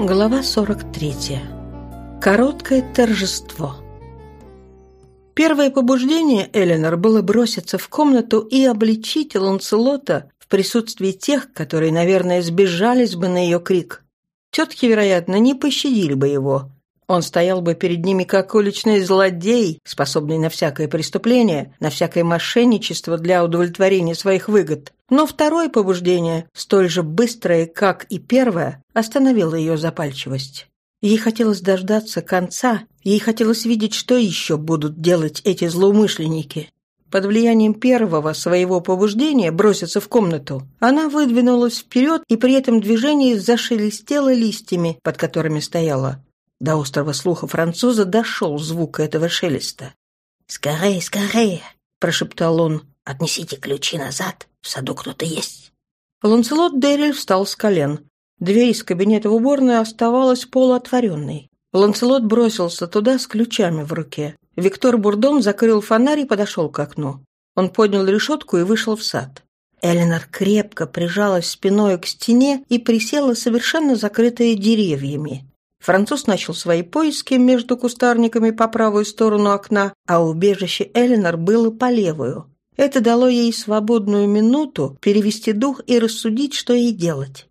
Глава 43. Короткое торжество. Первое побуждение Эленор было броситься в комнату и обличить Ланцелота в присутствии тех, которые, наверное, сбежались бы на ее крик. Тетки, вероятно, не пощадили бы его, он стоял бы перед ними как уличный злодей, способный на всякое преступление, на всякое мошенничество для удовлетворения своих выгод. Но второе побуждение, столь же быстрое, как и первое, остановило ее запальчивость. Ей хотелось дождаться конца, ей хотелось видеть, что еще будут делать эти злоумышленники. Под влиянием первого своего побуждения броситься в комнату, она выдвинулась вперед и при этом движении зашелестела листьями, под которыми стояла. До острого слуха француза дошел звук этого шелеста. «Скорее, скорее!» — прошептал он. «Отнесите ключи назад. В саду кто-то есть». Ланселот Дерриль встал с колен. Дверь из кабинета в уборной оставалась полуотворенной. Ланселот бросился туда с ключами в руке. Виктор Бурдон закрыл фонарь и подошел к окну. Он поднял решетку и вышел в сад. Эленор крепко прижалась спиной к стене и присела совершенно закрытая деревьями. Француз начал свои поиски между кустарниками по правую сторону окна, а убежище Эленор было по левую. Это дало ей свободную минуту перевести дух и рассудить, что ей делать.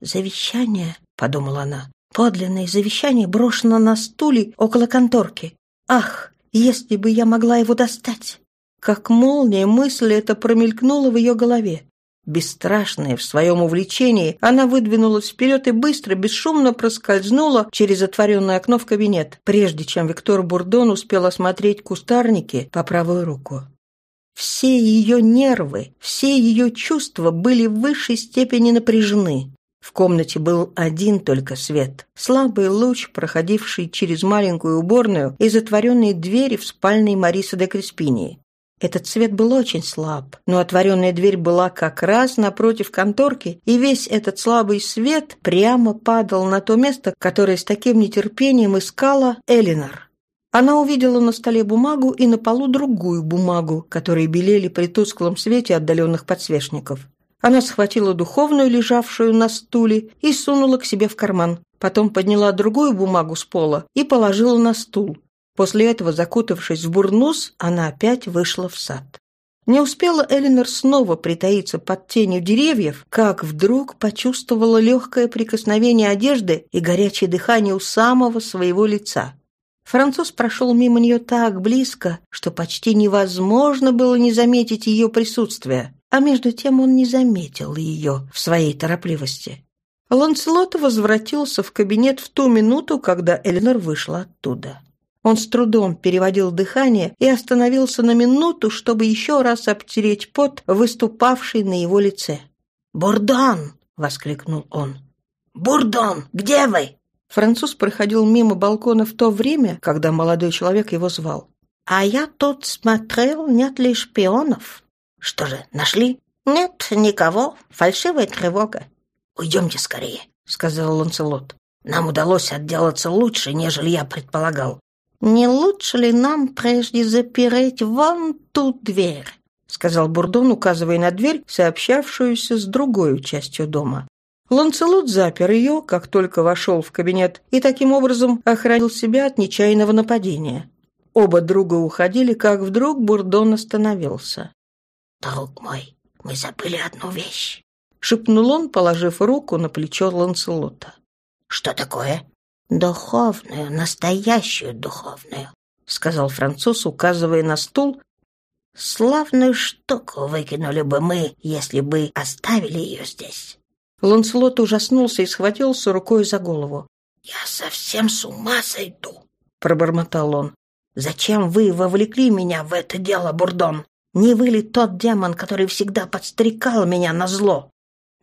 «Завещание», — подумала она, — «подлинное завещание брошено на стуле около конторки. Ах, если бы я могла его достать!» Как молния мысль эта промелькнула в ее голове. Бесстрашная в своем увлечении, она выдвинулась вперед и быстро, бесшумно проскользнула через отворенное окно в кабинет, прежде чем Виктор Бурдон успел осмотреть кустарники по правую руку. Все ее нервы, все ее чувства были в высшей степени напряжены. В комнате был один только свет. Слабый луч, проходивший через маленькую уборную и затворенные двери в спальной Марисы де Креспинии. Этот свет был очень слаб, но отворенная дверь была как раз напротив конторки, и весь этот слабый свет прямо падал на то место, которое с таким нетерпением искала Элинор. Она увидела на столе бумагу и на полу другую бумагу, которые белели при тусклом свете отдаленных подсвечников. Она схватила духовную, лежавшую на стуле, и сунула к себе в карман. Потом подняла другую бумагу с пола и положила на стул. После этого, закутавшись в бурнус, она опять вышла в сад. Не успела Элинор снова притаиться под тенью деревьев, как вдруг почувствовала легкое прикосновение одежды и горячее дыхание у самого своего лица. Француз прошел мимо нее так близко, что почти невозможно было не заметить ее присутствие, а между тем он не заметил ее в своей торопливости. Ланселот возвратился в кабинет в ту минуту, когда Элинор вышла оттуда. Он с трудом переводил дыхание и остановился на минуту, чтобы еще раз обтереть пот, выступавший на его лице. «Бурдон!» — воскликнул он. «Бурдон, где вы?» Француз проходил мимо балкона в то время, когда молодой человек его звал. «А я тут смотрел, нет ли шпионов». «Что же, нашли?» «Нет, никого. Фальшивая тревога». «Уйдемте скорее», — сказал Ланселот. «Нам удалось отделаться лучше, нежели я предполагал. «Не лучше ли нам прежде запереть вон ту дверь?» — сказал Бурдон, указывая на дверь, сообщавшуюся с другой частью дома. Ланцелот запер ее, как только вошел в кабинет, и таким образом охранил себя от нечаянного нападения. Оба друга уходили, как вдруг Бурдон остановился. «Друг мой, мы забыли одну вещь», — шепнул он, положив руку на плечо Ланцелота. «Что такое?» «Духовную, настоящую духовную», — сказал француз, указывая на стул. «Славную штуку выкинули бы мы, если бы оставили ее здесь». Ланселот ужаснулся и схватился рукой за голову. «Я совсем с ума сойду», — пробормотал он. «Зачем вы вовлекли меня в это дело, Бурдон? Не вы ли тот демон, который всегда подстрекал меня на зло?»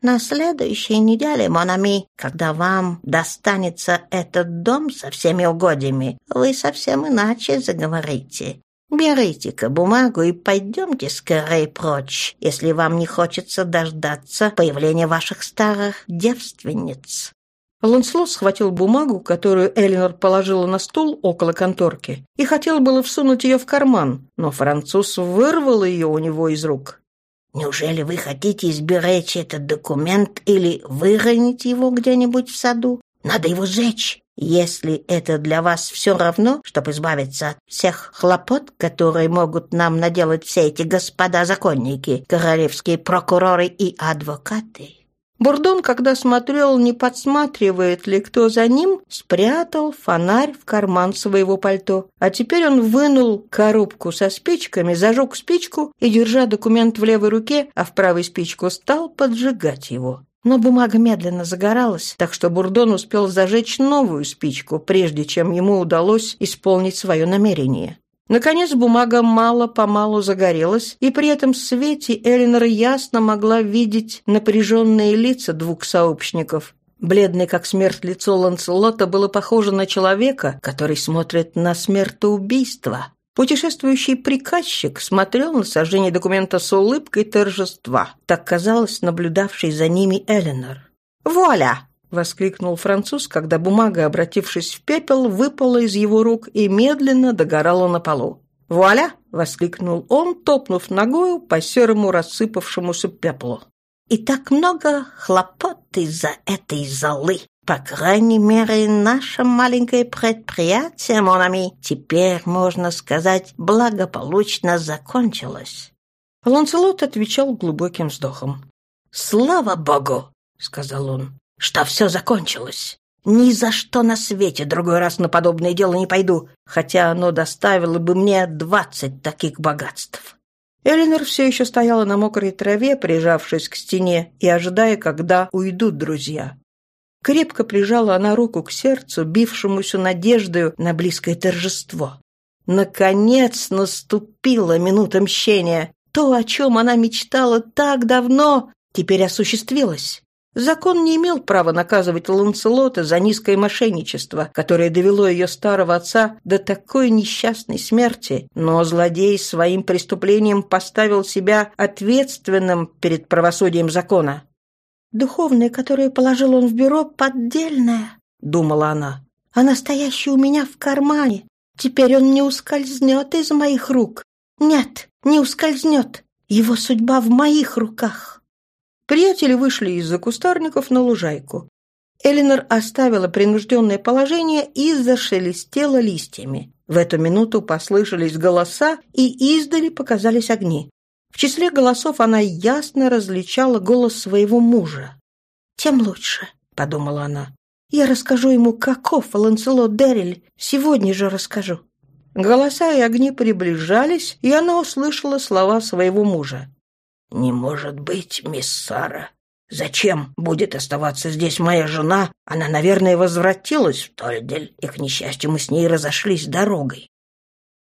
На следующей неделе, Монами, когда вам достанется этот дом со всеми угодьями, вы совсем иначе заговорите. Берите-ка бумагу и пойдемте скорее прочь, если вам не хочется дождаться появления ваших старых девственниц». Лансло схватил бумагу, которую Элинор положила на стул около конторки, и хотел было всунуть ее в карман, но француз вырвал ее у него из рук. Неужели вы хотите изберечь этот документ или выронить его где-нибудь в саду? Надо его сжечь. Если это для вас все равно, чтобы избавиться от всех хлопот, которые могут нам наделать все эти господа законники, королевские прокуроры и адвокаты». Бурдон, когда смотрел, не подсматривает ли кто за ним, спрятал фонарь в карман своего пальто. А теперь он вынул коробку со спичками, зажег спичку и, держа документ в левой руке, а в правой спичку, стал поджигать его. Но бумага медленно загоралась, так что Бурдон успел зажечь новую спичку, прежде чем ему удалось исполнить свое намерение. Наконец бумага мало-помалу загорелась, и при этом свете Эллинор ясно могла видеть напряженные лица двух сообщников. Бледное, как смерть, лицо Ланселота было похоже на человека, который смотрит на смертоубийство. Путешествующий приказчик смотрел на сожжение документа с улыбкой торжества. Так казалось наблюдавшей за ними Эленор. «Вуаля!» — воскликнул француз, когда бумага, обратившись в пепел, выпала из его рук и медленно догорала на полу. «Вуаля!» — воскликнул он, топнув ногою по серому рассыпавшемуся пеплу. «И так много хлопот из-за этой золы!» По крайней мере, наше маленькое предприятие, Монами, теперь, можно сказать, благополучно закончилось. Ланселот отвечал глубоким вздохом. «Слава Богу!» — сказал он, — «что все закончилось. Ни за что на свете другой раз на подобное дело не пойду, хотя оно доставило бы мне двадцать таких богатств». Элинор все еще стояла на мокрой траве, прижавшись к стене и ожидая, когда уйдут друзья. Крепко прижала она руку к сердцу, бившемуся надеждою на близкое торжество. Наконец наступила минута мщения. То, о чем она мечтала так давно, теперь осуществилось. Закон не имел права наказывать Ланселота за низкое мошенничество, которое довело ее старого отца до такой несчастной смерти, но злодей своим преступлением поставил себя ответственным перед правосудием закона. «Духовное, которое положил он в бюро, поддельное», — думала она. «А настоящее у меня в кармане. Теперь он не ускользнет из моих рук. Нет, не ускользнет. Его судьба в моих руках». Приятели вышли из-за кустарников на лужайку. Элинор оставила принужденное положение и зашелестела листьями. В эту минуту послышались голоса, и издали показались огни. В числе голосов она ясно различала голос своего мужа. «Тем лучше», — подумала она. «Я расскажу ему, каков Ланселот Дерриль. Сегодня же расскажу». Голоса и огни приближались, и она услышала слова своего мужа. «Не может быть, мисс Сара. Зачем будет оставаться здесь моя жена? Она, наверное, возвратилась в Тольдель, и, к несчастью, мы с ней разошлись дорогой.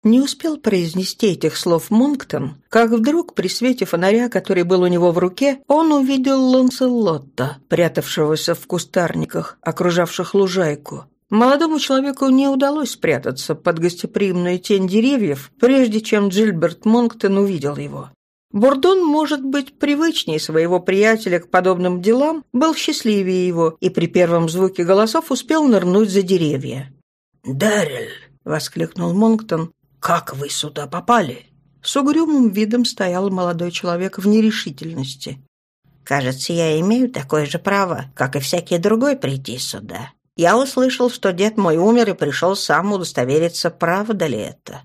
Не успел произнести этих слов Монктон, как вдруг при свете фонаря, который был у него в руке, он увидел Ланселотта, прятавшегося в кустарниках, окружавших лужайку. Молодому человеку не удалось спрятаться под гостеприимную тень деревьев, прежде чем Джильберт Монктон увидел его. Бурдон, может быть, привычнее своего приятеля к подобным делам, был счастливее его и при первом звуке голосов успел нырнуть за деревья. «Даррель!» — воскликнул Монктон, «Как вы сюда попали?» С угрюмым видом стоял молодой человек в нерешительности. «Кажется, я имею такое же право, как и всякий другой, прийти сюда. Я услышал, что дед мой умер и пришел сам удостовериться, правда ли это».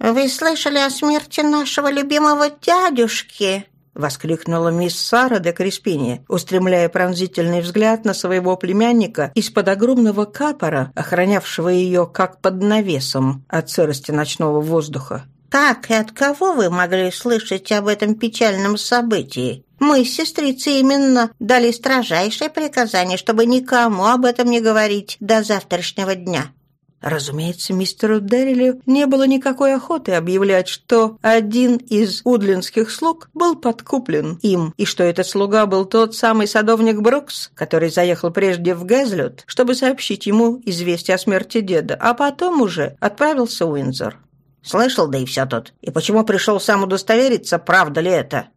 «Вы слышали о смерти нашего любимого дядюшки?» — воскликнула мисс Сара де Криспини, устремляя пронзительный взгляд на своего племянника из-под огромного капора, охранявшего ее как под навесом от сырости ночного воздуха. «Так, и от кого вы могли слышать об этом печальном событии? Мы с сестрицей именно дали строжайшее приказание, чтобы никому об этом не говорить до завтрашнего дня. Разумеется, мистеру Деррилю не было никакой охоты объявлять, что один из удлинских слуг был подкуплен им, и что этот слуга был тот самый садовник Брукс, который заехал прежде в Гэзлют, чтобы сообщить ему известие о смерти деда, а потом уже отправился в Уинзор. Слышал, да и все тут. И почему пришел сам удостовериться, правда ли это?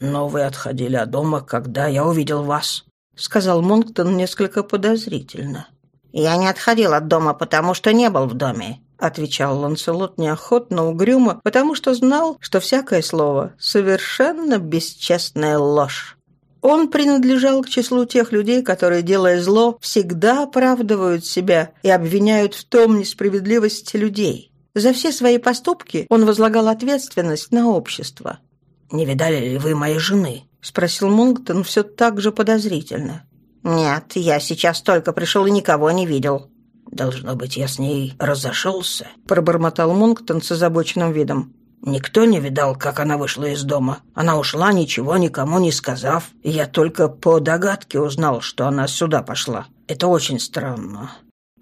«Но вы отходили от дома, когда я увидел вас», — сказал Монктон несколько подозрительно. «Я не отходил от дома, потому что не был в доме», — отвечал Ланселот неохотно, угрюмо, потому что знал, что всякое слово — совершенно бесчестная ложь. Он принадлежал к числу тех людей, которые, делая зло, всегда оправдывают себя и обвиняют в том несправедливости людей. За все свои поступки он возлагал ответственность на общество. «Не видали ли вы моей жены?» — спросил Монктон все так же подозрительно. «Нет, я сейчас только пришел и никого не видел». «Должно быть, я с ней разошелся», — пробормотал Монктон с озабоченным видом. Никто не видал, как она вышла из дома. Она ушла, ничего никому не сказав. Я только по догадке узнал, что она сюда пошла. Это очень странно».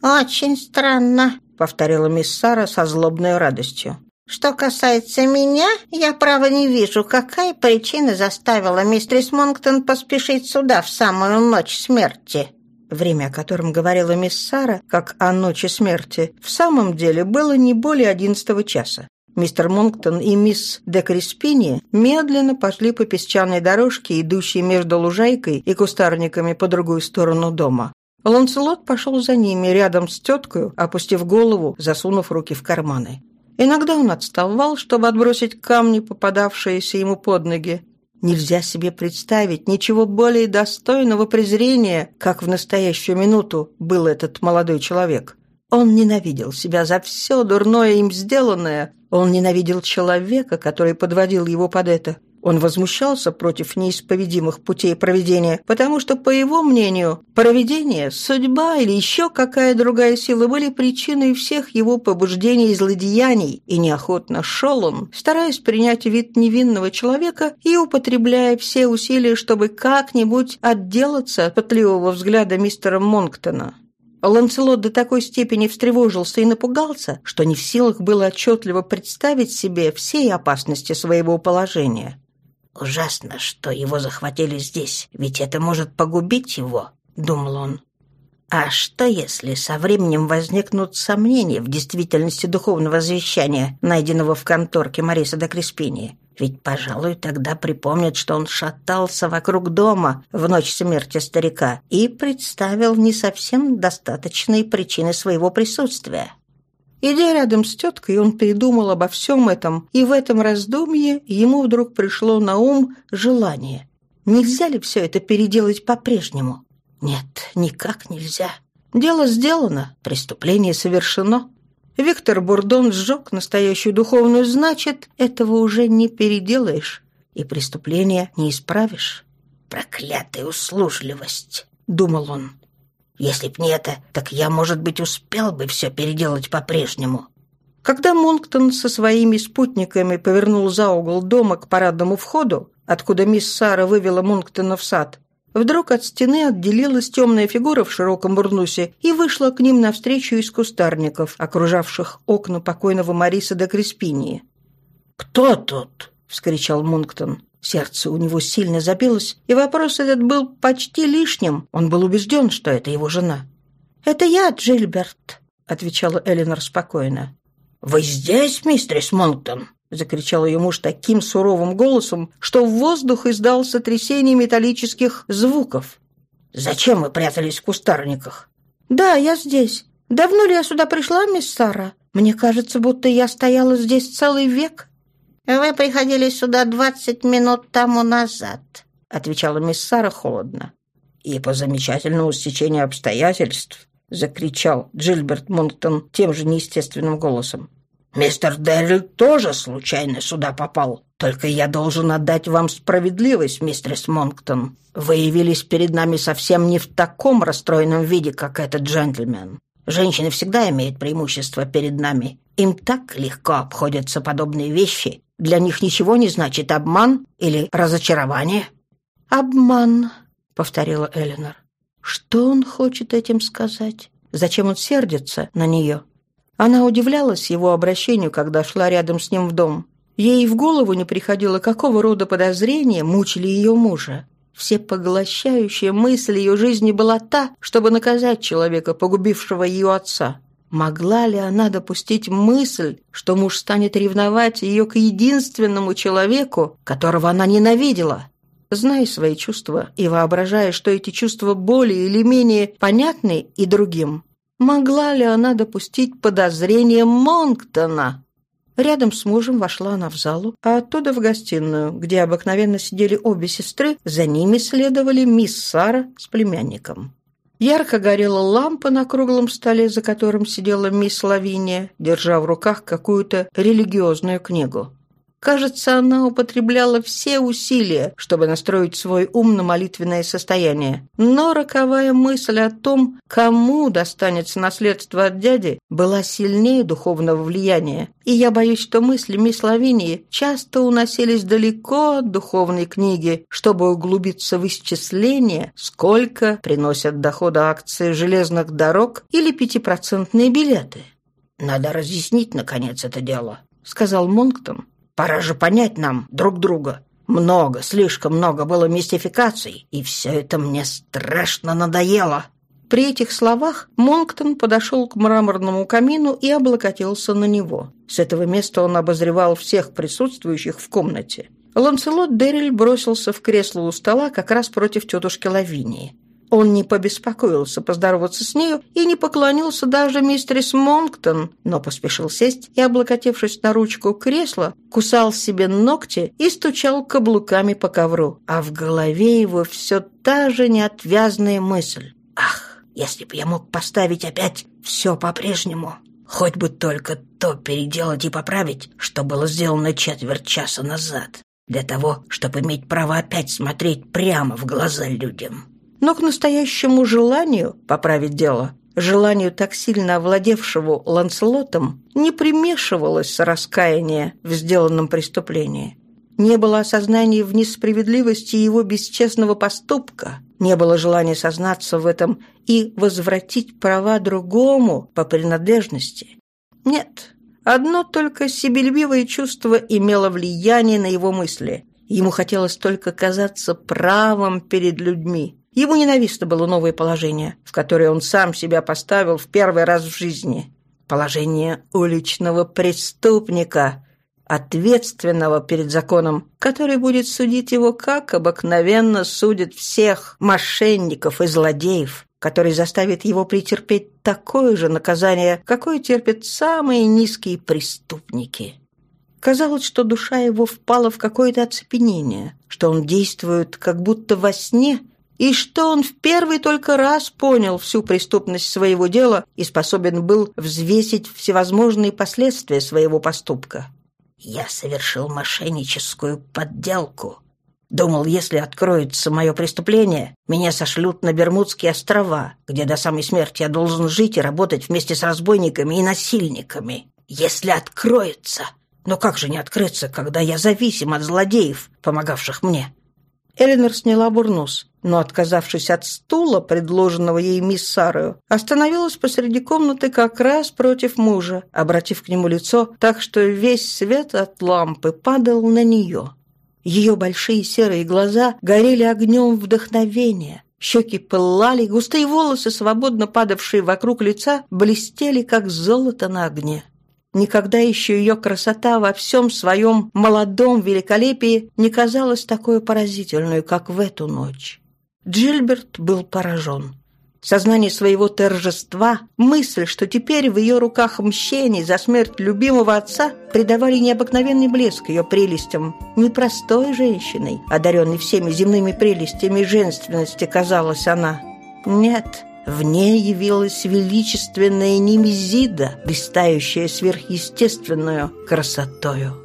«Очень странно», — повторила мисс Сара со злобной радостью. «Что касается меня, я, право, не вижу, какая причина заставила мистерис Монктон поспешить сюда в самую ночь смерти». Время, о котором говорила мисс Сара, как о ночи смерти, в самом деле было не более одиннадцатого часа. Мистер Монктон и мисс де Криспини медленно пошли по песчаной дорожке, идущей между лужайкой и кустарниками по другую сторону дома. Ланселот пошел за ними, рядом с теткой, опустив голову, засунув руки в карманы. Иногда он отставал, чтобы отбросить камни, попадавшиеся ему под ноги. Нельзя себе представить ничего более достойного презрения, как в настоящую минуту был этот молодой человек. Он ненавидел себя за все дурное им сделанное. Он ненавидел человека, который подводил его под это. Он возмущался против неисповедимых путей проведения, потому что, по его мнению, проведение, судьба или еще какая другая сила были причиной всех его побуждений и злодеяний, и неохотно шел он, стараясь принять вид невинного человека и употребляя все усилия, чтобы как-нибудь отделаться от пытливого взгляда мистера Монктона. Ланселот до такой степени встревожился и напугался, что не в силах было отчетливо представить себе всей опасности своего положения. «Ужасно, что его захватили здесь, ведь это может погубить его», — думал он. А что, если со временем возникнут сомнения в действительности духовного завещания, найденного в конторке Мариса де Креспини? Ведь, пожалуй, тогда припомнят, что он шатался вокруг дома в ночь смерти старика и представил не совсем достаточные причины своего присутствия. Идя рядом с теткой, он передумал обо всем этом, и в этом раздумье ему вдруг пришло на ум желание. Нельзя ли все это переделать по-прежнему? Нет, никак нельзя. Дело сделано, преступление совершено. Виктор Бурдон сжег настоящую духовную, значит, этого уже не переделаешь, и преступление не исправишь. «Проклятая услужливость!» — думал он. «Если б не это, так я, может быть, успел бы все переделать по-прежнему». Когда Монктон со своими спутниками повернул за угол дома к парадному входу, откуда мисс Сара вывела Монктона в сад, Вдруг от стены отделилась темная фигура в широком бурнусе и вышла к ним навстречу из кустарников, окружавших окна покойного Мариса де Креспинии. «Кто тут?» — вскричал Мунктон. Сердце у него сильно забилось, и вопрос этот был почти лишним. Он был убежден, что это его жена. «Это я, Джильберт», — отвечала Эленор спокойно. «Вы здесь, мистерис Монктон?» — закричал ее муж таким суровым голосом, что в воздух издался трясение металлических звуков. «Зачем вы прятались в кустарниках?» «Да, я здесь. Давно ли я сюда пришла, мисс Сара? Мне кажется, будто я стояла здесь целый век». «Вы приходили сюда двадцать минут тому назад», — отвечала мисс Сара холодно. «И по замечательному стечению обстоятельств», — закричал Джильберт Монктон тем же неестественным голосом. Мистер Дэрил тоже случайно сюда попал. Только я должен отдать вам справедливость, мистер Монктон. Вы явились перед нами совсем не в таком расстроенном виде, как этот джентльмен. Женщины всегда имеют преимущество перед нами. Им так легко обходятся подобные вещи. Для них ничего не значит обман или разочарование. «Обман», — повторила Эленор. «Что он хочет этим сказать? Зачем он сердится на нее?» Она удивлялась его обращению, когда шла рядом с ним в дом. Ей в голову не приходило, какого рода подозрения мучили ее мужа. Все поглощающая мысль ее жизни была та, чтобы наказать человека, погубившего ее отца. Могла ли она допустить мысль, что муж станет ревновать ее к единственному человеку, которого она ненавидела? Зная свои чувства и воображая, что эти чувства более или менее понятны и другим, Могла ли она допустить подозрение Монктона? Рядом с мужем вошла она в залу, а оттуда в гостиную, где обыкновенно сидели обе сестры, за ними следовали мисс Сара с племянником. Ярко горела лампа на круглом столе, за которым сидела мисс Лавиния, держа в руках какую-то религиозную книгу. Кажется, она употребляла все усилия, чтобы настроить свой ум на молитвенное состояние. Но роковая мысль о том, кому достанется наследство от дяди, была сильнее духовного влияния. И я боюсь, что мысли мисс Лавинии часто уносились далеко от духовной книги, чтобы углубиться в исчисление, сколько приносят дохода акции железных дорог или пятипроцентные билеты. «Надо разъяснить, наконец, это дело», — сказал Монктон. Пора же понять нам друг друга. Много, слишком много было мистификаций, и все это мне страшно надоело». При этих словах Монктон подошел к мраморному камину и облокотился на него. С этого места он обозревал всех присутствующих в комнате. Ланселот Дерриль бросился в кресло у стола как раз против тетушки Лавинии. Он не побеспокоился поздороваться с нею и не поклонился даже мистерис Монктон, но поспешил сесть и, облокотившись на ручку кресла, кусал себе ногти и стучал каблуками по ковру. А в голове его все та же неотвязная мысль. «Ах, если бы я мог поставить опять все по-прежнему!» Хоть бы только то переделать и поправить, что было сделано четверть часа назад, для того, чтобы иметь право опять смотреть прямо в глаза людям но к настоящему желанию поправить дело, желанию так сильно овладевшего Ланселотом, не примешивалось раскаяние в сделанном преступлении. Не было осознания в несправедливости его бесчестного поступка, не было желания сознаться в этом и возвратить права другому по принадлежности. Нет, одно только себелюбивое чувство имело влияние на его мысли. Ему хотелось только казаться правым перед людьми, Ему ненавистно было новое положение, в которое он сам себя поставил в первый раз в жизни. Положение уличного преступника, ответственного перед законом, который будет судить его, как обыкновенно судит всех мошенников и злодеев, который заставит его претерпеть такое же наказание, какое терпят самые низкие преступники. Казалось, что душа его впала в какое-то оцепенение, что он действует как будто во сне и что он в первый только раз понял всю преступность своего дела и способен был взвесить всевозможные последствия своего поступка. «Я совершил мошенническую подделку», Думал, если откроется мое преступление, меня сошлют на Бермудские острова, где до самой смерти я должен жить и работать вместе с разбойниками и насильниками. Если откроется. Но как же не открыться, когда я зависим от злодеев, помогавших мне? Эленор сняла бурнус, но, отказавшись от стула, предложенного ей мисс Сарою, остановилась посреди комнаты как раз против мужа, обратив к нему лицо так, что весь свет от лампы падал на нее. Ее большие серые глаза горели огнем вдохновения. Щеки пылали, густые волосы, свободно падавшие вокруг лица, блестели, как золото на огне. Никогда еще ее красота во всем своем молодом великолепии не казалась такой поразительной, как в эту ночь. Джильберт был поражен. Сознание своего торжества, мысль, что теперь в ее руках мщение за смерть любимого отца, придавали необыкновенный блеск ее прелестям. Непростой женщиной, одаренной всеми земными прелестями женственности, казалась она. Нет, в ней явилась величественная Немезида, блистающая сверхъестественную красотою.